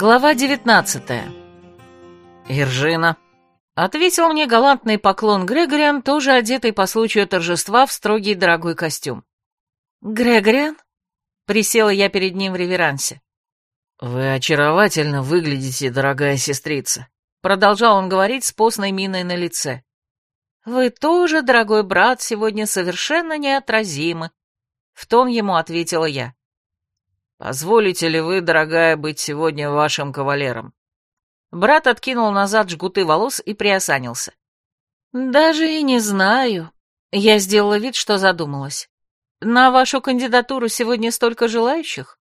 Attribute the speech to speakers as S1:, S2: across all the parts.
S1: Глава девятнадцатая. «Иржина», — ответил мне галантный поклон Грегориан, тоже одетый по случаю торжества в строгий дорогой костюм. «Грегориан?» — присела я перед ним в реверансе.
S2: «Вы очаровательно выглядите, дорогая сестрица», —
S1: продолжал он говорить с постной миной на лице. «Вы тоже, дорогой брат, сегодня совершенно неотразимы», — в тон ему ответила я.
S2: «Позволите ли вы, дорогая, быть сегодня вашим кавалером?»
S1: Брат откинул назад жгуты волос и приосанился. «Даже и не знаю». Я сделала вид, что задумалась. «На вашу кандидатуру сегодня столько желающих?»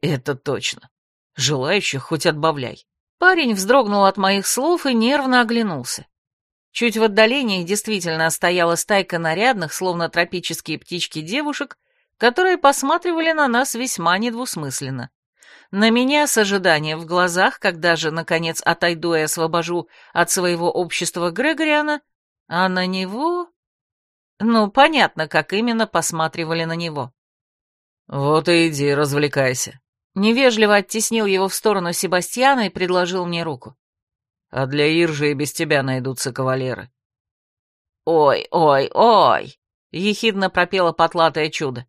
S2: «Это точно. Желающих хоть отбавляй».
S1: Парень вздрогнул от моих слов и нервно оглянулся. Чуть в отдалении действительно стояла стайка нарядных, словно тропические птички девушек, которые посматривали на нас весьма недвусмысленно. На меня с ожиданием в глазах, когда же, наконец, отойду и освобожу от своего общества Грегориана, а на него... Ну, понятно, как именно посматривали на него.
S2: «Вот и иди, развлекайся».
S1: Невежливо оттеснил его в сторону Себастьяна и предложил мне руку.
S2: «А для Иржи и без тебя найдутся кавалеры».
S1: «Ой, ой, ой!» — ехидно пропело потлатое чудо.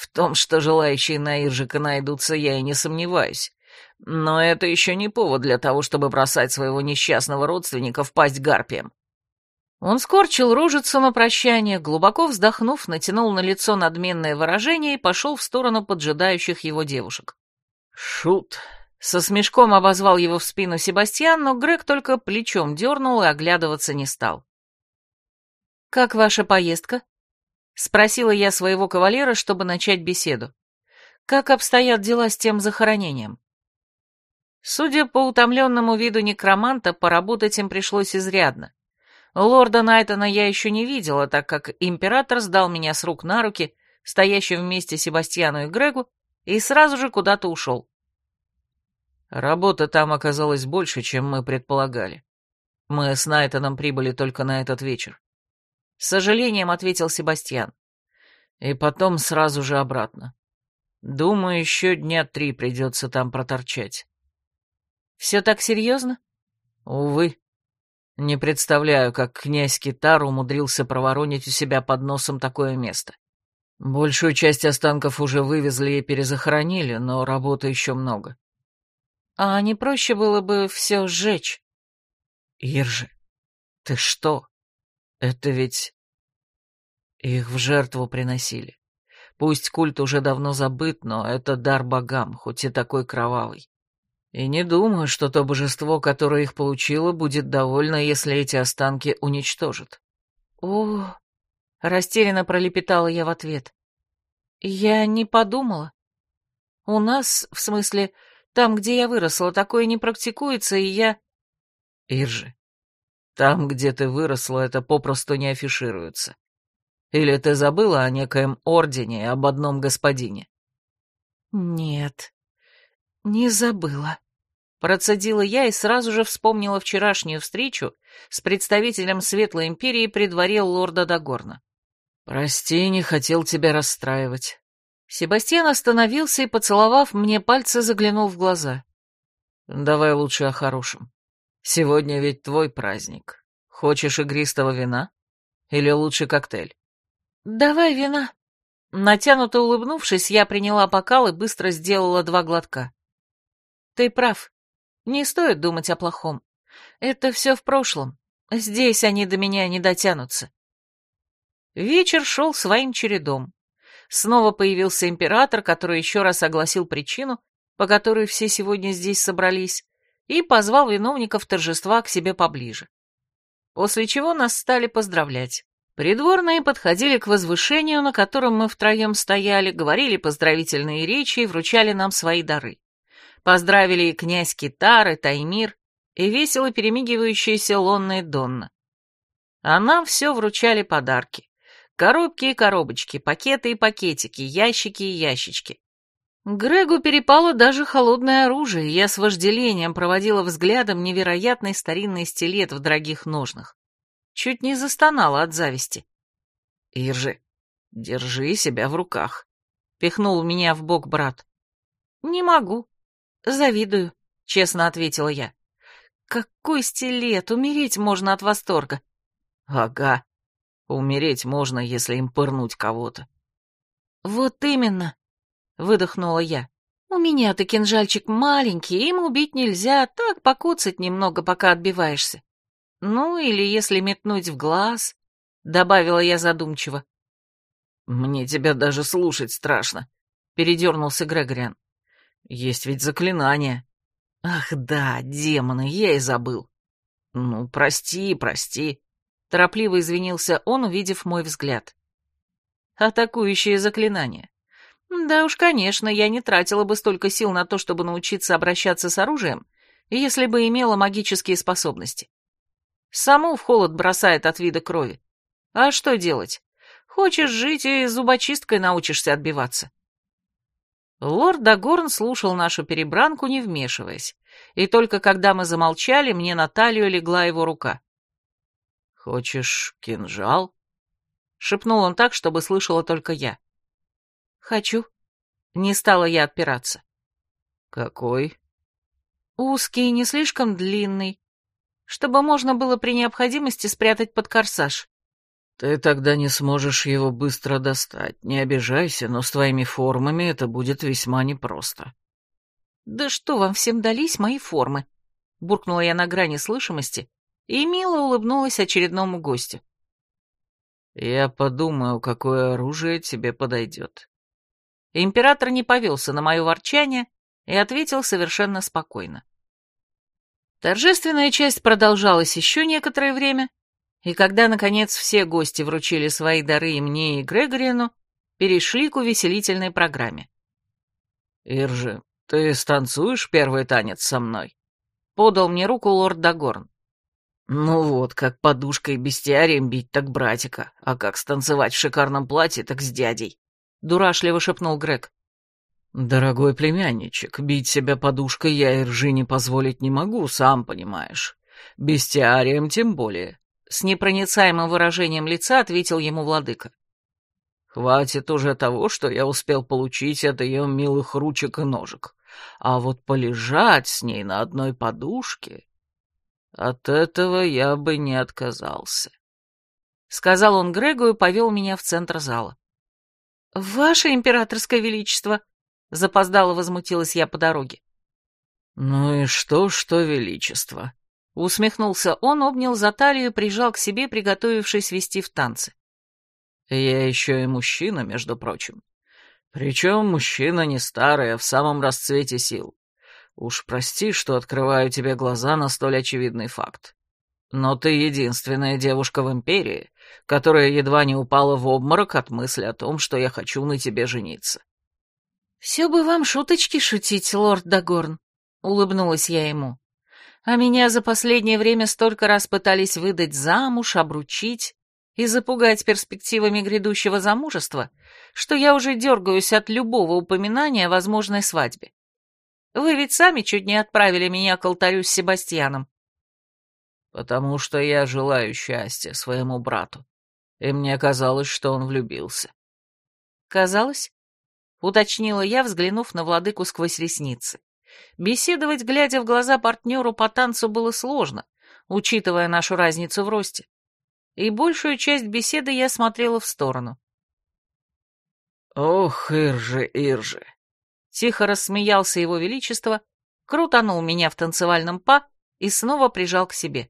S2: В том, что желающие на Иржика найдутся, я и не сомневаюсь. Но это еще не повод для того, чтобы бросать своего несчастного родственника в пасть гарпием.
S1: Он скорчил рожицу на прощание, глубоко вздохнув, натянул на лицо надменное выражение и пошел в сторону поджидающих его девушек.
S2: «Шут!»
S1: — со смешком обозвал его в спину Себастьян, но Грег только плечом дернул и оглядываться не стал. «Как ваша поездка?» Спросила я своего кавалера, чтобы начать беседу. Как обстоят дела с тем захоронением? Судя по утомленному виду некроманта, поработать им пришлось изрядно. Лорда Найтона я еще не видела, так как император сдал меня с рук на руки, стоящим вместе Себастьяну и Грегу, и сразу же куда-то ушел.
S2: Работа там оказалась больше, чем мы предполагали. Мы с Найтоном прибыли только на этот вечер.
S1: С сожалением ответил Себастьян.
S2: И потом сразу же обратно. Думаю, еще дня три придется там проторчать.
S1: Все так серьезно?
S2: Увы. Не представляю, как князь Китар умудрился проворонить у себя под носом такое место. Большую часть останков уже вывезли и перезахоронили, но работы еще много.
S1: А не проще было бы все сжечь?
S2: Иржи, ты что? Это ведь... Их в жертву приносили. Пусть культ уже давно забыт, но это дар богам, хоть и такой кровавый. И не думаю, что то божество, которое их получило, будет довольно, если эти останки уничтожат.
S1: О, растерянно пролепетала я в ответ. Я не подумала. У нас, в смысле, там, где я выросла, такое не практикуется, и я...
S2: Иржи, там, где ты выросла, это попросту не афишируется. Или ты забыла о некоем ордене и об одном господине?
S1: Нет, не забыла. Процедила я и сразу же вспомнила вчерашнюю встречу с представителем Светлой Империи при дворе лорда Дагорна.
S2: «Прости, не хотел тебя расстраивать».
S1: Себастьян остановился и, поцеловав мне пальцы, заглянул в глаза.
S2: «Давай лучше о хорошем. Сегодня ведь твой праздник. Хочешь игристого вина? Или лучше коктейль?
S1: Давай вина. Натянуто улыбнувшись, я приняла бокал и быстро сделала два глотка. Ты прав. Не стоит думать о плохом. Это все в прошлом. Здесь они до меня не дотянутся. Вечер шел своим чередом. Снова появился император, который еще раз огласил причину, по которой все сегодня здесь собрались, и позвал виновников торжества к себе поближе. После чего нас стали поздравлять. Придворные подходили к возвышению, на котором мы втроем стояли, говорили поздравительные речи и вручали нам свои дары. Поздравили и князь Китар, и Таймир, и весело перемигивающаяся Лонна и Донна. А нам все вручали подарки. Коробки и коробочки, пакеты и пакетики, ящики и ящички. Грегу перепало даже холодное оружие, я с вожделением проводила взглядом невероятный старинный стилет в дорогих ножнах. Чуть не застонала от зависти.
S2: «Иржи, держи себя в руках», — пихнул меня в бок брат.
S1: «Не могу. Завидую, честно ответила я. Какой стилет, умереть можно от восторга.
S2: Ага, умереть можно, если им пырнуть кого-то.
S1: Вот именно, выдохнула я. У меня-то кинжальчик маленький, им убить нельзя, так покуцать немного, пока отбиваешься. Ну, или если метнуть в глаз, добавила я задумчиво.
S2: Мне тебя даже слушать страшно, передернулся Грегориан. Есть ведь заклинание. Ах да, демоны, я и забыл. Ну, прости, прости. Торопливо извинился он, увидев мой взгляд.
S1: Атакующее заклинание. Да уж, конечно, я не тратила бы столько сил на то, чтобы научиться обращаться с оружием, если бы имела магические способности. Саму в холод бросает от вида крови. А что делать? Хочешь жить, и зубочисткой научишься отбиваться. Лорд Дагорн слушал нашу перебранку, не вмешиваясь, и только когда мы замолчали, мне на талию легла его рука.
S2: «Хочешь кинжал?»
S1: — шепнул он так, чтобы слышала только я. «Хочу». Не стала я отпираться.
S2: «Какой?»
S1: «Узкий, не слишком длинный, чтобы можно было при необходимости спрятать под корсаж».
S2: «Ты тогда не сможешь его быстро достать. Не обижайся, но с твоими формами это будет весьма непросто».
S1: «Да что вам всем дались мои формы?» Буркнула я на грани слышимости и мило улыбнулась очередному гостю.
S2: «Я подумаю, какое оружие тебе подойдет».
S1: Император не повелся на мое ворчание и ответил совершенно спокойно. Торжественная часть продолжалась еще некоторое время, и когда, наконец, все гости вручили свои дары и мне, и Грегориану, перешли к увеселительной программе.
S2: «Иржи, ты станцуешь первый танец со мной?»
S1: — подал мне руку лорд Дагорн.
S2: «Ну вот, как подушкой бестиарием бить, так братика, а как станцевать в шикарном платье, так с дядей», — дурашливо шепнул Грег. «Дорогой племянничек, бить себя подушкой я и ржи не позволить не могу, сам понимаешь. Бестиарием тем более», —
S1: с непроницаемым выражением лица ответил ему владыка.
S2: «Хватит уже того, что я успел получить от ее милых ручек и ножек. А вот полежать с ней на одной подушке... От этого я бы не отказался», — сказал он Грегу и повел меня в центр зала.
S1: «Ваше императорское величество!» — запоздало возмутилась я по дороге.
S2: «Ну и что, что величество?»
S1: Усмехнулся он, обнял за талию и прижал к себе, приготовившись вести в танцы.
S2: «Я еще и мужчина, между прочим. Причем мужчина не старый, а в самом расцвете сил. Уж прости, что открываю тебе глаза на столь очевидный факт. Но ты единственная девушка в Империи, которая едва не упала в обморок от мысли о том, что я хочу на тебе жениться.
S1: «Все бы вам шуточки шутить, лорд Дагорн», — улыбнулась я ему. «А меня за последнее время столько раз пытались выдать замуж, обручить и запугать перспективами грядущего замужества, что я уже дергаюсь от любого упоминания о возможной свадьбе. Вы ведь сами чуть не отправили меня к алтарю с Себастьяном
S2: потому что я желаю счастья своему брату, и мне казалось, что он влюбился».
S1: «Казалось?» — уточнила я, взглянув на владыку сквозь ресницы. Беседовать, глядя в глаза партнеру по танцу, было сложно, учитывая нашу разницу в росте. И большую часть беседы я смотрела в сторону.
S2: «Ох, Иржи, Иржи!»
S1: Тихо рассмеялся его величество, крутанул меня в танцевальном па и снова прижал к себе.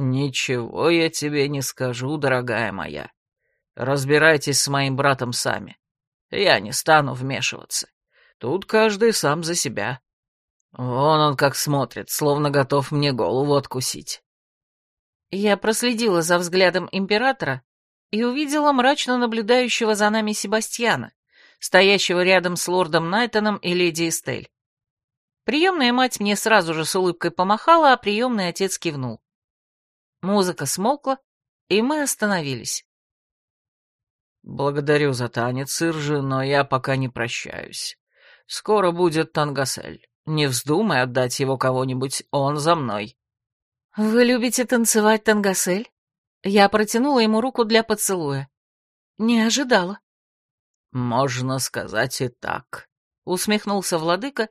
S2: «Ничего я тебе не скажу, дорогая моя. Разбирайтесь с моим братом сами. Я не стану вмешиваться. Тут каждый сам за себя. Вон он как смотрит, словно готов мне голову откусить».
S1: Я проследила за взглядом императора и увидела мрачно наблюдающего за нами Себастьяна, стоящего рядом с лордом Найтоном и леди Эстель. Приемная мать мне сразу же с улыбкой помахала, а приемный отец кивнул. Музыка смолкла, и мы остановились.
S2: «Благодарю за танец, Иржи, но я пока не прощаюсь. Скоро будет Тангасель. Не вздумай отдать его кого-нибудь, он за мной».
S1: «Вы любите танцевать Тангасель?» Я протянула ему руку для поцелуя. Не ожидала.
S2: «Можно сказать и так», —
S1: усмехнулся владыка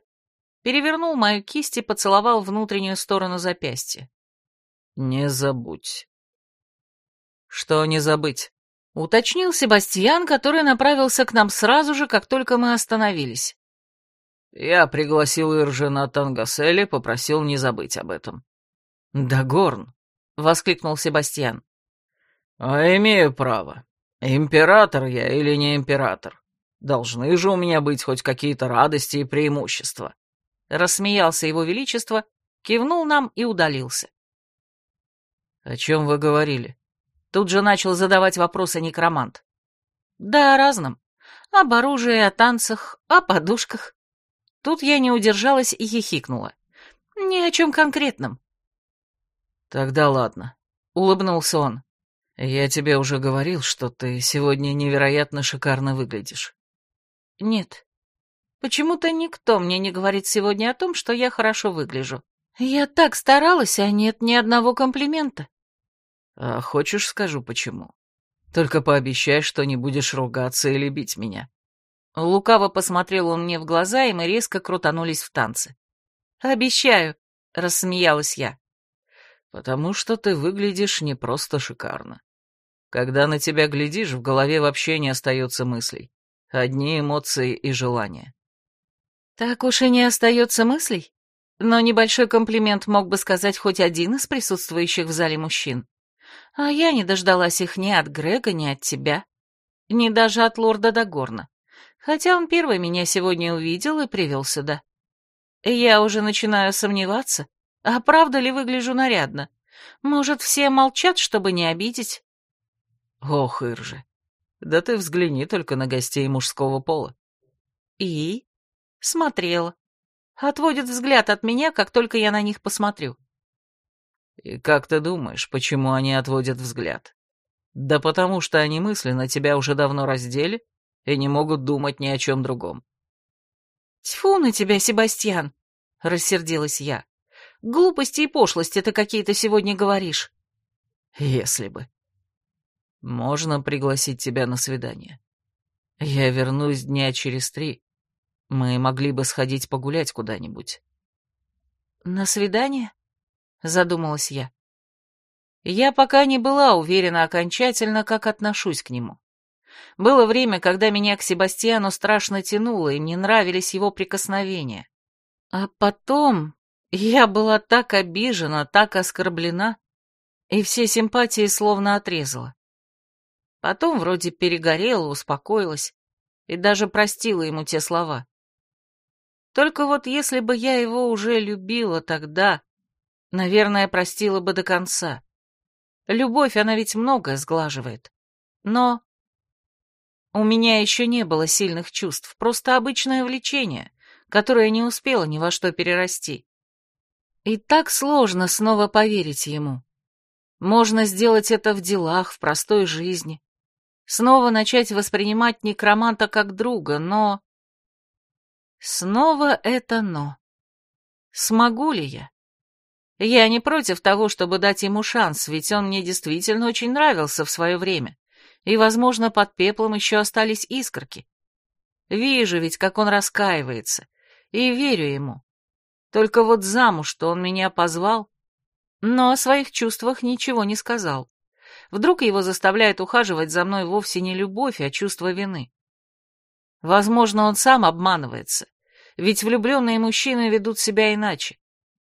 S1: перевернул мою кисть и поцеловал внутреннюю сторону запястья.
S2: «Не забудь». «Что не забыть?»
S1: — уточнил Себастьян, который направился к нам сразу же, как только мы остановились.
S2: «Я пригласил Иржи на Тангасели, попросил не забыть об этом».
S1: «Да, Горн!» — воскликнул Себастьян.
S2: «А имею право. Император я или не император? Должны же у меня быть хоть какие-то радости и преимущества».
S1: Рассмеялся его величество, кивнул нам и удалился.
S2: «О чем вы говорили?»
S1: Тут же начал задавать вопросы некромант. «Да, о разном. Об оружии, о танцах, о подушках». Тут я не удержалась и хихикнула. «Ни о чем конкретном».
S2: «Тогда ладно», — улыбнулся он. «Я тебе уже говорил, что ты сегодня невероятно шикарно выглядишь».
S1: «Нет. Почему-то никто мне не говорит сегодня о том, что я хорошо выгляжу. Я так старалась, а нет ни одного комплимента».
S2: «А хочешь, скажу почему? Только пообещай, что не будешь ругаться или бить меня».
S1: Лукаво посмотрел он мне в глаза, и мы резко крутанулись в танце. «Обещаю», — рассмеялась я.
S2: «Потому что ты выглядишь не просто шикарно. Когда на тебя глядишь, в голове вообще не остается мыслей. Одни эмоции и желания».
S1: «Так уж и не остается мыслей? Но небольшой комплимент мог бы сказать хоть один из присутствующих в зале мужчин. А я не дождалась их ни от Грега, ни от тебя, ни даже от лорда Дагорна хотя он первый меня сегодня увидел и привел сюда. Я уже начинаю сомневаться, а правда ли выгляжу нарядно? Может, все молчат, чтобы не обидеть?
S2: Ох, Иржи, да ты взгляни только на гостей мужского пола.
S1: И? Смотрела. Отводит взгляд от меня, как только я на них посмотрю.
S2: И как ты думаешь, почему они отводят взгляд? Да потому что они мысленно тебя уже давно раздели и не могут думать ни о чем другом.
S1: «Тьфу на тебя, Себастьян!» — рассердилась я. «Глупости и пошлости ты какие-то сегодня говоришь».
S2: «Если бы». «Можно пригласить тебя на свидание. Я вернусь дня через три. Мы могли бы сходить погулять куда-нибудь».
S1: «На свидание?» — задумалась я. Я пока не была уверена окончательно, как отношусь к нему. Было время, когда меня к Себастьяну страшно тянуло, и мне нравились его прикосновения. А потом я была так обижена, так оскорблена, и все симпатии словно отрезала. Потом вроде перегорела, успокоилась и даже простила ему те слова. Только вот если бы я его уже любила тогда, наверное, простила бы до конца. Любовь, она ведь многое сглаживает. Но у меня еще не было сильных чувств, просто обычное влечение, которое не успело ни во что перерасти. И так сложно снова поверить ему. Можно сделать это в делах, в простой жизни. Снова начать воспринимать некроманта как друга, но... Снова это «но». Смогу ли я? Я не против того, чтобы дать ему шанс, ведь он мне действительно очень нравился в свое время и, возможно, под пеплом еще остались искорки. Вижу ведь, как он раскаивается, и верю ему. Только вот замуж, что он меня позвал, но о своих чувствах ничего не сказал. Вдруг его заставляет ухаживать за мной вовсе не любовь, а чувство вины. Возможно, он сам обманывается, ведь влюбленные мужчины ведут себя иначе.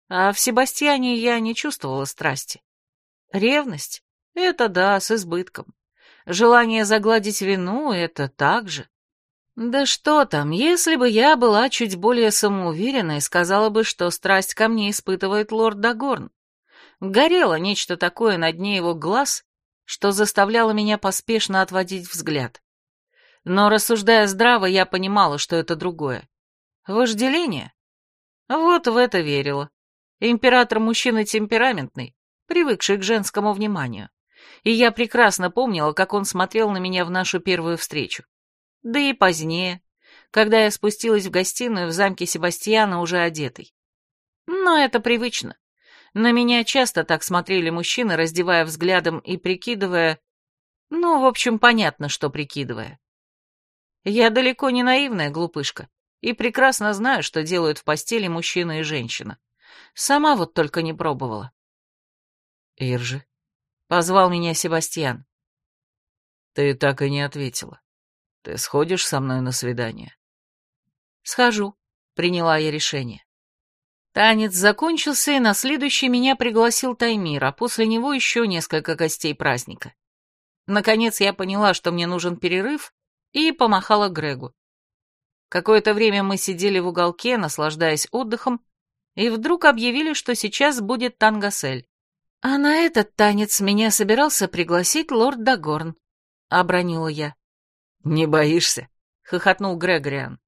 S1: А в Себастьяне я не чувствовала страсти. Ревность? Это да, с избытком. Желание загладить вину — это так же. Да что там, если бы я была чуть более самоуверенной, сказала бы, что страсть ко мне испытывает лорд Дагорн. Горело нечто такое на дне его глаз, что заставляло меня поспешно отводить взгляд. Но, рассуждая здраво, я понимала, что это другое. Вожделение? Вот в это верила. Император мужчина темпераментный, привыкший к женскому вниманию и я прекрасно помнила, как он смотрел на меня в нашу первую встречу. Да и позднее, когда я спустилась в гостиную в замке Себастьяна уже одетой. Но это привычно. На меня часто так смотрели мужчины, раздевая взглядом и прикидывая... Ну, в общем, понятно, что прикидывая. Я далеко не наивная глупышка. и прекрасно знаю, что делают в постели мужчина и женщина. Сама вот только не пробовала.
S2: Иржи,
S1: позвал меня Себастьян.
S2: Ты так и не ответила. Ты сходишь со мной на свидание?
S1: Схожу, приняла я решение. Танец закончился, и на следующий меня пригласил Таймир, а после него еще несколько гостей праздника. Наконец я поняла, что мне нужен перерыв, и помахала Грегу. Какое-то время мы сидели в уголке, наслаждаясь отдыхом, и вдруг объявили, что сейчас будет тангасель. А на этот танец меня собирался пригласить лорд Дагорн, — обронила я.
S2: «Не боишься?»
S1: — хохотнул Грегориан.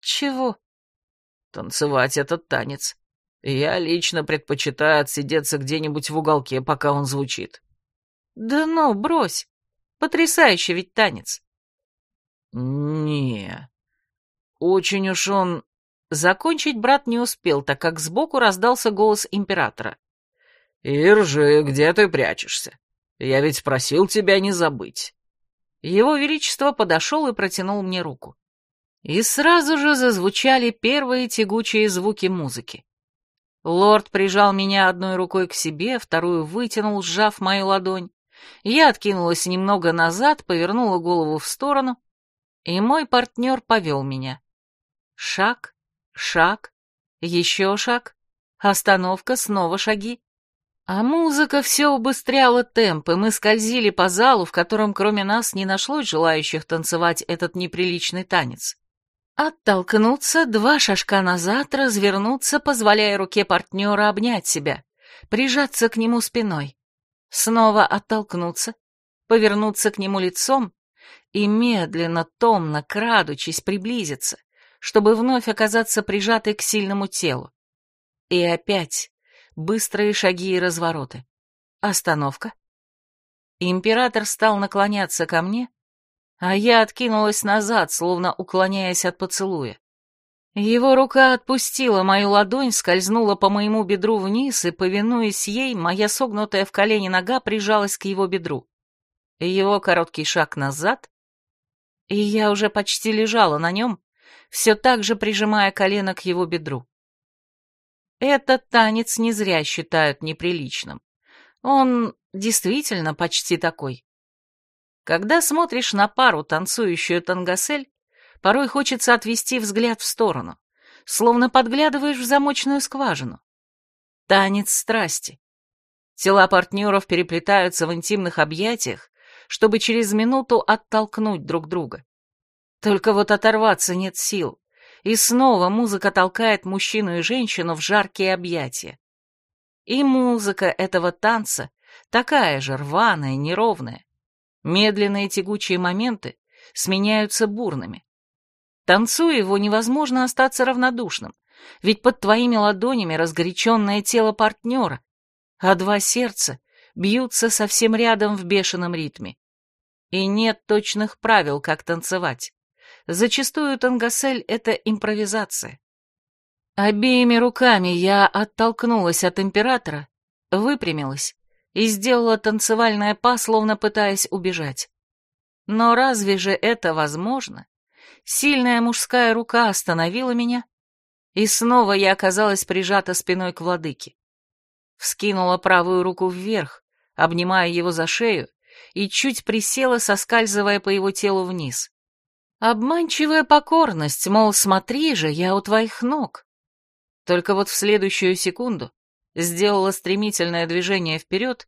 S1: «Чего?»
S2: «Танцевать этот танец. Я лично предпочитаю отсидеться где-нибудь в уголке, пока он звучит».
S1: «Да ну, брось! Потрясающий ведь танец!»
S2: «Не, очень уж он...»
S1: Закончить брат не успел, так как сбоку раздался голос императора.
S2: «Иржи, где ты прячешься? Я ведь просил тебя не забыть».
S1: Его Величество подошел и протянул мне руку. И сразу же зазвучали первые тягучие звуки музыки. Лорд прижал меня одной рукой к себе, вторую вытянул, сжав мою ладонь. Я откинулась немного назад, повернула голову в сторону, и мой партнер повел меня. Шаг, шаг, еще шаг, остановка, снова шаги. А музыка все убыстряла темп, и мы скользили по залу, в котором кроме нас не нашлось желающих танцевать этот неприличный танец. Оттолкнуться, два шажка назад, развернуться, позволяя руке партнера обнять себя, прижаться к нему спиной. Снова оттолкнуться, повернуться к нему лицом и медленно, томно, крадучись, приблизиться, чтобы вновь оказаться прижатой к сильному телу. И опять быстрые шаги и развороты. Остановка. Император стал наклоняться ко мне, а я откинулась назад, словно уклоняясь от поцелуя. Его рука отпустила мою ладонь, скользнула по моему бедру вниз, и, повинуясь ей, моя согнутая в колени нога прижалась к его бедру. Его короткий шаг назад, и я уже почти лежала на нем, все так же прижимая колено к его бедру. Этот танец не зря считают неприличным. Он действительно почти такой. Когда смотришь на пару, танцующую тангасель, порой хочется отвести взгляд в сторону, словно подглядываешь в замочную скважину. Танец страсти. Тела партнеров переплетаются в интимных объятиях, чтобы через минуту оттолкнуть друг друга. Только вот оторваться нет сил. И снова музыка толкает мужчину и женщину в жаркие объятия. И музыка этого танца такая же рваная, неровная. Медленные тягучие моменты сменяются бурными. Танцуя его, невозможно остаться равнодушным, ведь под твоими ладонями разгоряченное тело партнера, а два сердца бьются совсем рядом в бешеном ритме. И нет точных правил, как танцевать. Зачастую тангасель — это импровизация. Обеими руками я оттолкнулась от императора, выпрямилась и сделала танцевальное па, словно пытаясь убежать. Но разве же это возможно? Сильная мужская рука остановила меня, и снова я оказалась прижата спиной к владыке. Вскинула правую руку вверх, обнимая его за шею, и чуть присела, соскальзывая по его телу вниз. Обманчивая покорность, мол, смотри же, я у твоих ног. Только вот в следующую секунду сделала стремительное движение вперед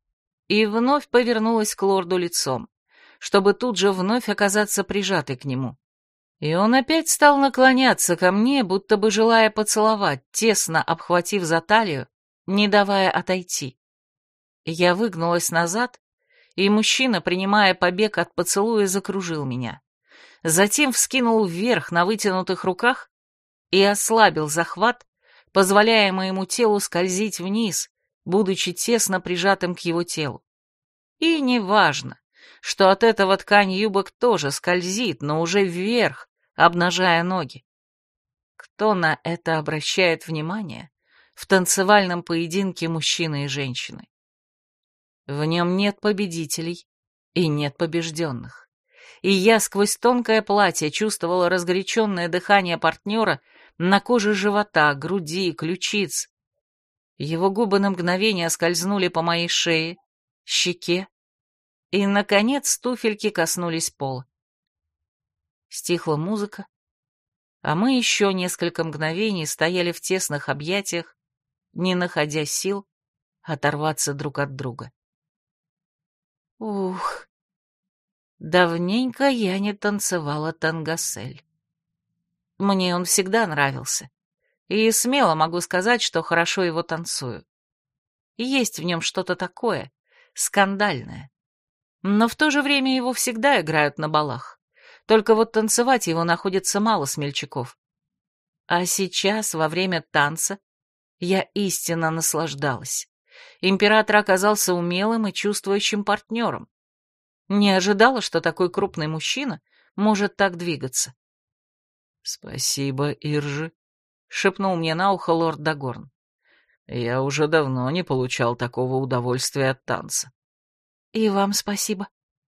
S1: и вновь повернулась к лорду лицом, чтобы тут же вновь оказаться прижатой к нему. И он опять стал наклоняться ко мне, будто бы желая поцеловать, тесно обхватив за талию, не давая отойти. Я выгнулась назад, и мужчина, принимая побег от поцелуя, закружил меня затем вскинул вверх на вытянутых руках и ослабил захват, позволяя моему телу скользить вниз, будучи тесно прижатым к его телу. И неважно, что от этого ткань юбок тоже скользит, но уже вверх, обнажая ноги. Кто на это обращает внимание в танцевальном поединке мужчины и женщины? В нем нет победителей и нет побежденных. и я сквозь тонкое платье чувствовала разгоряченное дыхание партнера на коже живота, груди, ключиц. Его губы на мгновение скользнули по моей шее, щеке, и, наконец, туфельки коснулись пола. Стихла музыка, а мы еще несколько мгновений стояли в тесных объятиях, не находя сил оторваться друг от друга. Ух, давненько я не танцевала тангасель. Мне он всегда нравился, и смело могу сказать, что хорошо его танцую. Есть в нем что-то такое, скандальное. Но в то же время его всегда играют на балах. Только вот танцевать его находится мало смельчаков. А сейчас, во время танца, я истинно наслаждалась. Император оказался умелым и чувствующим партнером. Не ожидала, что такой крупный мужчина может так двигаться.
S2: «Спасибо, Иржи», — шепнул мне на ухо лорд Дагорн. «Я уже давно не получал такого удовольствия от танца».
S1: «И вам спасибо.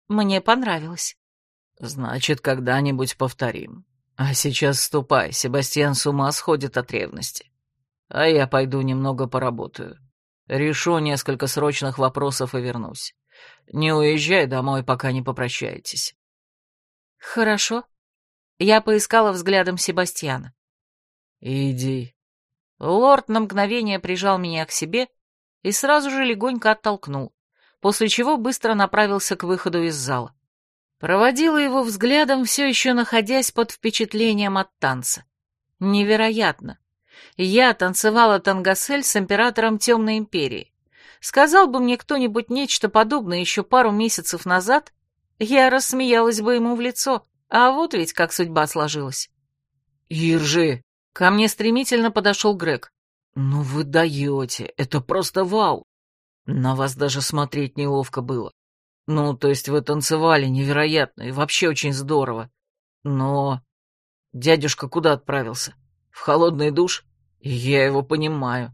S1: Мне понравилось».
S2: «Значит, когда-нибудь повторим. А сейчас ступай, Себастьян с ума сходит от ревности. А я пойду немного поработаю. Решу несколько срочных вопросов и вернусь. Не уезжай домой, пока не попрощаетесь».
S1: «Хорошо». Я поискала взглядом Себастьяна.
S2: «Иди».
S1: Лорд на мгновение прижал меня к себе и сразу же легонько оттолкнул, после чего быстро направился к выходу из зала. Проводила его взглядом, все еще находясь под впечатлением от танца. Невероятно. Я танцевала тангасель с императором Темной Империи. Сказал бы мне кто-нибудь нечто подобное еще пару месяцев назад, я рассмеялась бы ему в лицо, а вот ведь как судьба сложилась.
S2: «Иржи!»
S1: Ко мне стремительно подошел Грег.
S2: «Ну вы даете, это просто вау! На вас даже смотреть неловко было. Ну, то есть вы танцевали невероятно и вообще очень здорово. Но... Дядюшка куда отправился? В холодный душ? Я его понимаю.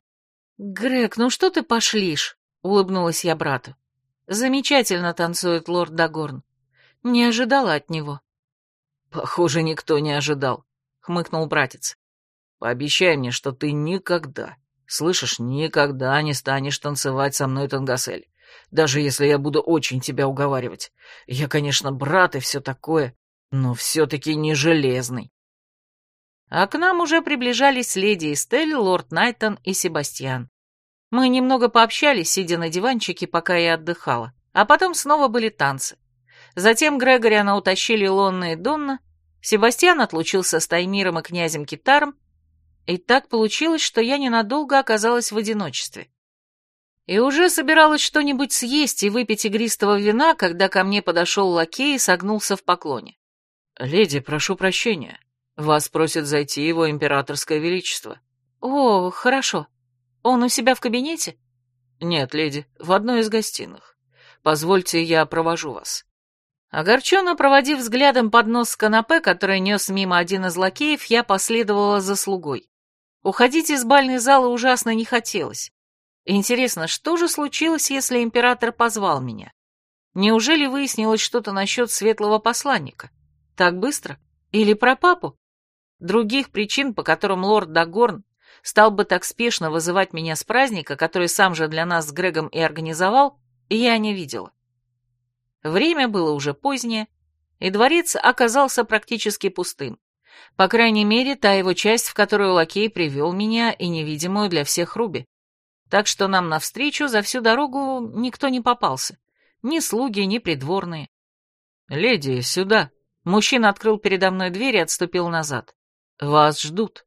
S1: «Грег, ну что ты пошлишь?» — улыбнулась я брату. «Замечательно танцует лорд Дагорн. Не ожидала от него».
S2: «Похоже, никто не ожидал», — хмыкнул братец. «Пообещай мне, что ты никогда, слышишь, никогда не станешь танцевать со мной тангасель, даже если я буду очень тебя уговаривать. Я, конечно, брат и все такое, но все-таки не железный».
S1: А к нам уже приближались леди Эстель, лорд Найтон и Себастьян. Мы немного пообщались, сидя на диванчике, пока я отдыхала, а потом снова были танцы. Затем Грегориана утащили Лонна и Донна, Себастьян отлучился с Таймиром и князем Китаром, и так получилось, что я ненадолго оказалась в одиночестве. И уже собиралась что-нибудь съесть и выпить игристого вина, когда ко мне подошел лакей и согнулся в поклоне.
S2: «Леди, прошу прощения», вас просит зайти его императорское величество.
S1: О, хорошо. Он у себя в кабинете?
S2: Нет, леди, в одной из гостиных. Позвольте, я провожу вас.
S1: Огорченно проводив взглядом поднос с канапе, который нес мимо один из лакеев, я последовала за слугой. Уходить из бальной залы ужасно не хотелось. Интересно, что же случилось, если император позвал меня? Неужели выяснилось что-то насчет светлого посланника? Так быстро? Или про папу? Других причин, по которым лорд Дагорн стал бы так спешно вызывать меня с праздника, который сам же для нас с Грегом и организовал, я не видела. Время было уже позднее, и дворец оказался практически пустым. По крайней мере, та его часть, в которую лакей привел меня и невидимую для всех Руби. Так что нам навстречу за всю дорогу никто не попался. Ни слуги, ни придворные.
S2: «Леди, сюда!» Мужчина открыл передо мной дверь и отступил назад. Вас ждут.